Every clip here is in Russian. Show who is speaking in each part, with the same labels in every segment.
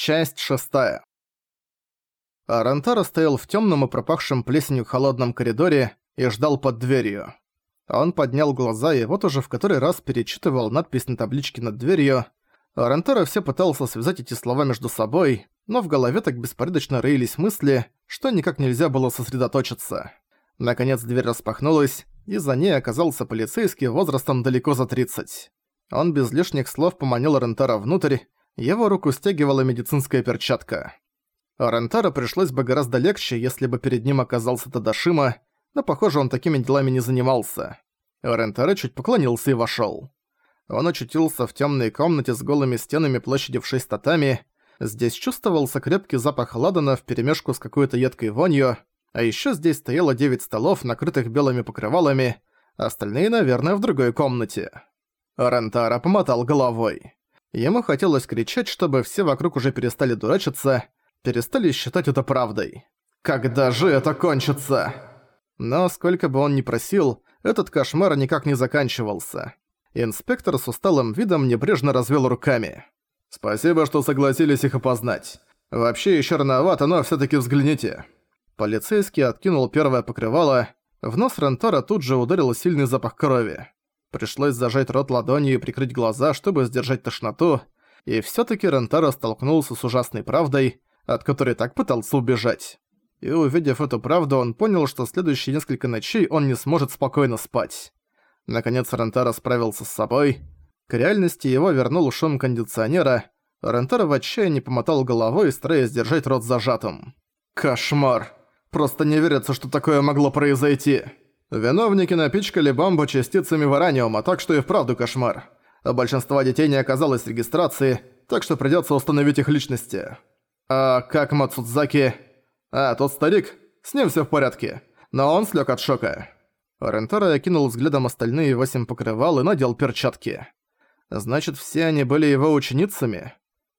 Speaker 1: Часть шестая. Арантара стоял в темном и пропахшем плесенью холодном коридоре и ждал под дверью. Он поднял глаза и вот уже в который раз перечитывал надпись на табличке над дверью. Арантара все пытался связать эти слова между собой, но в голове так беспорядочно роились мысли, что никак нельзя было сосредоточиться. Наконец дверь распахнулась, и за ней оказался полицейский возрастом далеко за 30. Он без лишних слов поманил Рентара внутрь, его руку стягивала медицинская перчатка. Рентара пришлось бы гораздо легче, если бы перед ним оказался Тадашима, но, похоже, он такими делами не занимался. Рентара чуть поклонился и вошёл. Он очутился в тёмной комнате с голыми стенами площади в шесть татами. Здесь чувствовался крепкий запах ладана вперемешку с какой-то едкой вонью, а ещё здесь стояло девять столов, накрытых белыми покрывалами, остальные, наверное, в другой комнате. Рентара помотал головой. Ему хотелось кричать, чтобы все вокруг уже перестали дурачиться, перестали считать это правдой. «Когда же это кончится?» Но сколько бы он ни просил, этот кошмар никак не заканчивался. Инспектор с усталым видом небрежно развел руками. «Спасибо, что согласились их опознать. Вообще еще рановато, но все таки взгляните». Полицейский откинул первое покрывало. В нос Рентора тут же ударил сильный запах крови. Пришлось зажать рот ладонью и прикрыть глаза, чтобы сдержать тошноту, и всё-таки Рентаро столкнулся с ужасной правдой, от которой так пытался убежать. И увидев эту правду, он понял, что следующие несколько ночей он не сможет спокойно спать. Наконец Рентаро справился с собой. К реальности его вернул шум кондиционера. Рентаро в отчаянии помотал головой, стараясь держать рот зажатым. «Кошмар! Просто не верится, что такое могло произойти!» Виновники напичкали бомбу частицами вараниума, так что и вправду кошмар. А большинство детей не оказалось регистрации, так что придётся установить их личности. А как Мацудзаки... А, тот старик, с ним всё в порядке. Но он слёг от шока. Рентара окинул взглядом остальные восемь покрывал и надел перчатки. Значит, все они были его ученицами?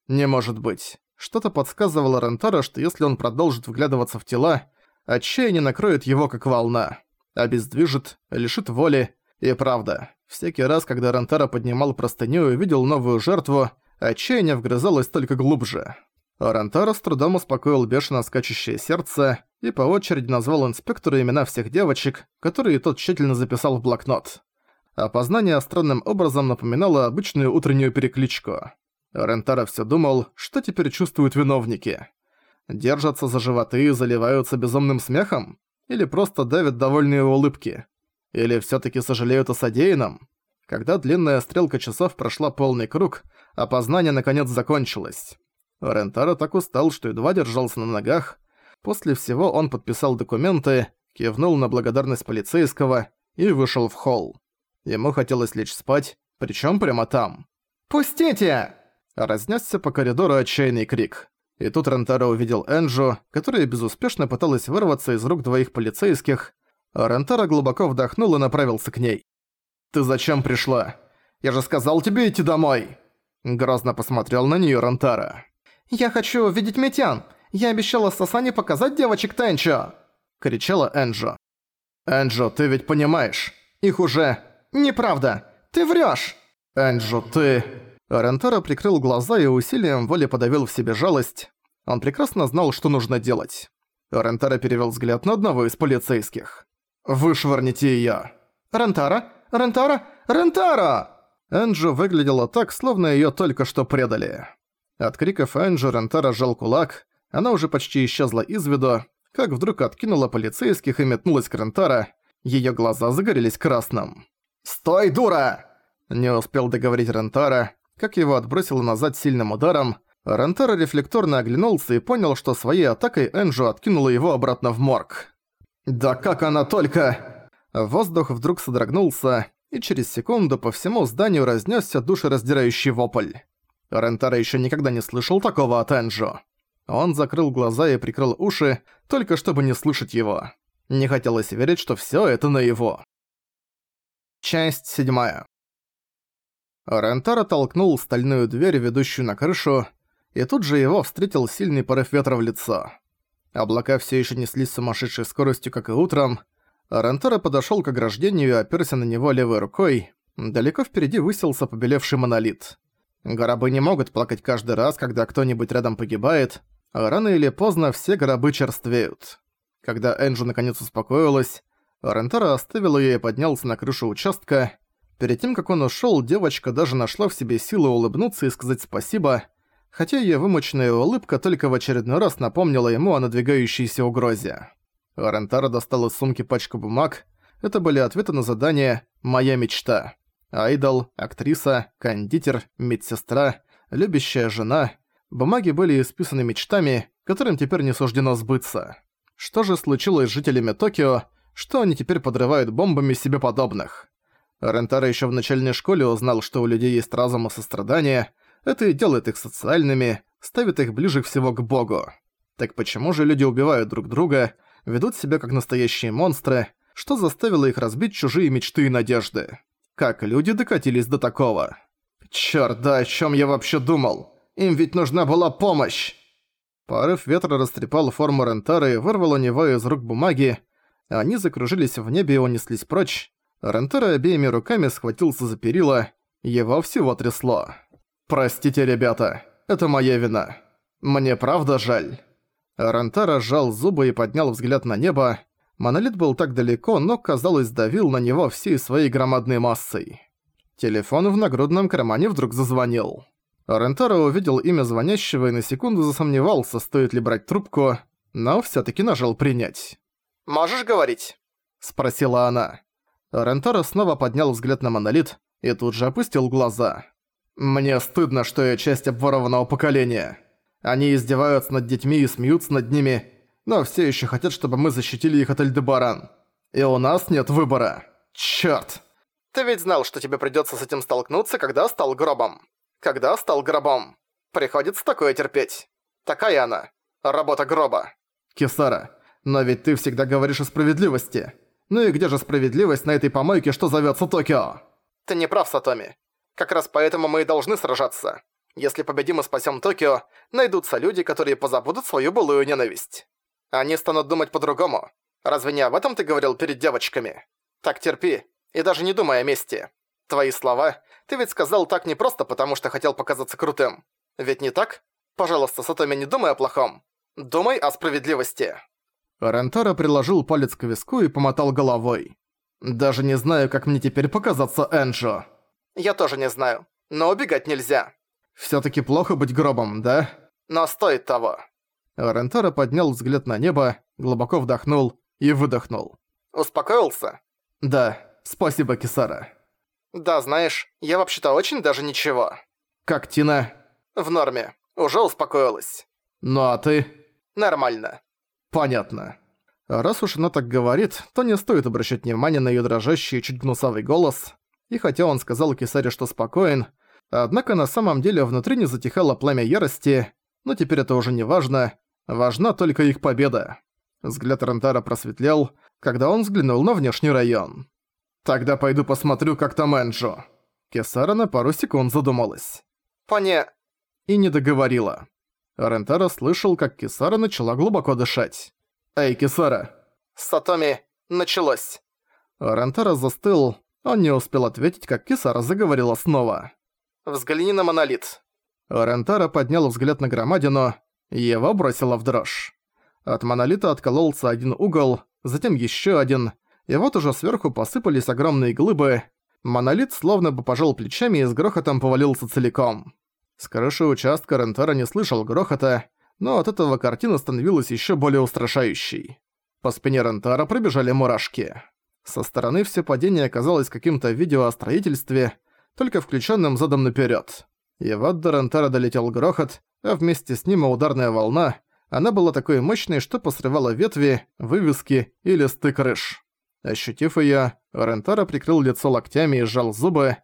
Speaker 1: Не может быть. Что-то подсказывало Рентара, что если он продолжит вглядываться в тела, отчаяние накроет его как волна обездвижит, лишит воли. И правда, всякий раз, когда Рантара поднимал простыню и видел новую жертву, отчаяние вгрызалось только глубже. Рантара с трудом успокоил бешено скачущее сердце и по очереди назвал инспектору имена всех девочек, которые тот тщательно записал в блокнот. Опознание странным образом напоминало обычную утреннюю перекличку. Рентара все думал, что теперь чувствуют виновники. Держатся за животы и заливаются безумным смехом? Или просто давят довольные улыбки? Или всё-таки сожалеют о содеянном? Когда длинная стрелка часов прошла полный круг, опознание наконец закончилось. Рентаро так устал, что едва держался на ногах. После всего он подписал документы, кивнул на благодарность полицейского и вышел в холл. Ему хотелось лечь спать, причём прямо там. «Пустите!» Разнесся по коридору отчаянный крик. И тут Рентаро увидел Энджу, которая безуспешно пыталась вырваться из рук двоих полицейских, а Рентаро глубоко вдохнул и направился к ней. «Ты зачем пришла? Я же сказал тебе идти домой!» Грозно посмотрел на неё Рентаро. «Я хочу видеть Метян! Я обещала Сасане показать девочек Тенчо!» кричала Энджо. «Энджо, ты ведь понимаешь, их уже...» «Неправда! Ты врёшь!» «Энджо, ты...» Рентаро прикрыл глаза и усилием воли подавил в себе жалость. Он прекрасно знал, что нужно делать. Рентаро перевел взгляд на одного из полицейских. «Вышвырните её!» «Рентаро! Рентаро! Рентаро!» Энджи выглядела так, словно её только что предали. От криков Энджи Рентаро жал кулак, она уже почти исчезла из виду, как вдруг откинула полицейских и метнулась к Рентаро, её глаза загорелись красным. «Стой, дура!» Не успел договорить Рентаро, как его отбросило назад сильным ударом, Рентаро рефлекторно оглянулся и понял, что своей атакой Энджу откинула его обратно в морг. «Да как она только...» Воздух вдруг содрогнулся, и через секунду по всему зданию разнесся душераздирающий вопль. Рентаро еще никогда не слышал такого от Энджу. Он закрыл глаза и прикрыл уши, только чтобы не слышать его. Не хотелось верить, что все это на его. Часть седьмая. Рентаро толкнул стальную дверь, ведущую на крышу, и тут же его встретил сильный порыв ветра в лицо. Облака все еще неслись сумасшедшей скоростью, как и утром. Рентаро подошел к ограждению и оперся на него левой рукой. Далеко впереди высился побелевший монолит. Гробы не могут плакать каждый раз, когда кто-нибудь рядом погибает, а рано или поздно все гробы черствеют. Когда Энджи наконец успокоилась, Рентара оставил её и поднялся на крышу участка. Перед тем, как он ушёл, девочка даже нашла в себе силы улыбнуться и сказать спасибо, хотя её вымученная улыбка только в очередной раз напомнила ему о надвигающейся угрозе. Рентара достал из сумки пачку бумаг. Это были ответы на задание «Моя мечта». Айдол, актриса, кондитер, медсестра, любящая жена. Бумаги были исписаны мечтами, которым теперь не суждено сбыться. Что же случилось с жителями Токио, что они теперь подрывают бомбами себе подобных? Рентара еще в начальной школе узнал, что у людей есть разум и сострадание. Это и делает их социальными, ставит их ближе всего к Богу. Так почему же люди убивают друг друга, ведут себя как настоящие монстры, что заставило их разбить чужие мечты и надежды? Как люди докатились до такого? Чёрт, да о чём я вообще думал? Им ведь нужна была помощь! Порыв ветра растрепал форму Рентары и вырвал у него из рук бумаги. Они закружились в небе и унеслись прочь. Рентара обеими руками схватился за перила. Его всего трясло. «Простите, ребята, это моя вина. Мне правда жаль». Рентара сжал зубы и поднял взгляд на небо. Монолит был так далеко, но, казалось, давил на него всей своей громадной массой. Телефон в нагрудном кармане вдруг зазвонил. Рентаро увидел имя звонящего и на секунду засомневался, стоит ли брать трубку, но всё-таки нажал «принять». «Можешь говорить?» – спросила она. Рентаро снова поднял взгляд на монолит и тут же опустил глаза. «Мне стыдно, что я часть обворованного поколения. Они издеваются над детьми и смеются над ними, но все еще хотят, чтобы мы защитили их от Эльдебаран. И у нас нет выбора. Чёрт! Ты ведь знал, что тебе придётся с этим столкнуться, когда стал гробом. Когда стал гробом. Приходится такое терпеть. Такая она. Работа гроба. Кисара, но ведь ты всегда говоришь о справедливости. Ну и где же справедливость на этой помойке, что зовётся Токио? Ты не прав, Сатоми. Как раз поэтому мы и должны сражаться. Если победим и спасём Токио, найдутся люди, которые позабудут свою былую ненависть. Они станут думать по-другому. Разве не об этом ты говорил перед девочками? Так терпи, и даже не думай о мести. Твои слова, ты ведь сказал так не просто потому, что хотел показаться крутым. Ведь не так? Пожалуйста, Сатоми, не думай о плохом. Думай о справедливости. Рентара приложил палец к виску и помотал головой. «Даже не знаю, как мне теперь показаться Энджо». «Я тоже не знаю, но убегать нельзя». «Всё-таки плохо быть гробом, да?» «Но стоит того». Рентара поднял взгляд на небо, глубоко вдохнул и выдохнул. «Успокоился?» «Да, спасибо, Кисара». «Да, знаешь, я вообще-то очень даже ничего». «Как Тина?» «В норме. Уже успокоилась». «Ну а ты?» «Нормально». «Понятно». Раз уж она так говорит, то не стоит обращать внимание на её дрожащий, чуть гнусавый голос. И хотя он сказал Кисаре, что спокоен, однако на самом деле внутри не затихало пламя ярости, но теперь это уже не важно, Важна только их победа. Взгляд Рентара просветлел, когда он взглянул на внешний район. «Тогда пойду посмотрю, как там Энджо». Кесара на пару секунд задумалась. «Поне...» И не договорила. Рентара слышал, как Кисара начала глубоко дышать. «Эй, Кисара!» «Сатоми, началось!» Рентара застыл, он не успел ответить, как Кисара заговорила снова. «Взгляни на монолит». Рентара поднял взгляд на громадину, его бросило в дрожь. От монолита откололся один угол, затем еще один, и вот уже сверху посыпались огромные глыбы. Монолит словно бы пожал плечами и с грохотом повалился целиком. С крыши участка Рентера не слышал грохота, но от этого картина становилась еще более устрашающей. По спине Рентара пробежали мурашки. Со стороны все падение казалось каким-то видео о строительстве, только включенным задом наперед. И вот до Рентара долетел грохот, а вместе с ним ударная волна. Она была такой мощной, что посрывала ветви, вывески и листы крыш. Ощутив её, Рентара прикрыл лицо локтями и сжал зубы.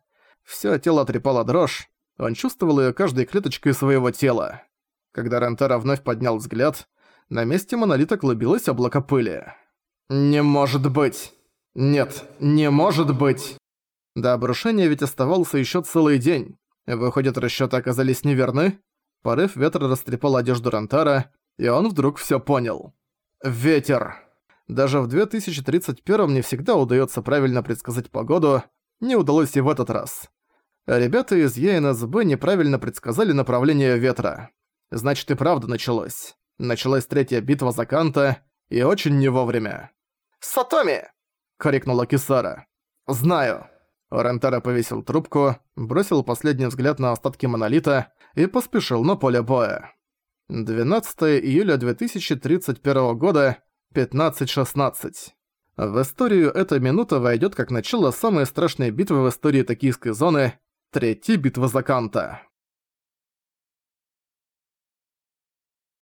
Speaker 1: Всё тело трепало дрожь. Он чувствовал её каждой клеточкой своего тела. Когда Рентара вновь поднял взгляд, на месте монолита клубилось облако пыли. «Не может быть! Нет, не может быть!» До обрушения ведь оставался ещё целый день. Выходит, расчёты оказались неверны? Порыв ветра растрепал одежду Рантара, и он вдруг всё понял. Ветер. Даже в 2031 не всегда удаётся правильно предсказать погоду, не удалось и в этот раз. Ребята из ЕНСБ неправильно предсказали направление ветра. Значит, и правда началось. Началась третья битва за Канта, и очень не вовремя. «Сатоми!» — крикнула Кисара. «Знаю». Рентара повесил трубку, бросил последний взгляд на остатки монолита и поспешил на поле боя. 12 июля 2031 года, 15.16. В историю эта минута войдет как начало самой страшной битвы в истории Токийской зоны – Третьей битвы за Канта.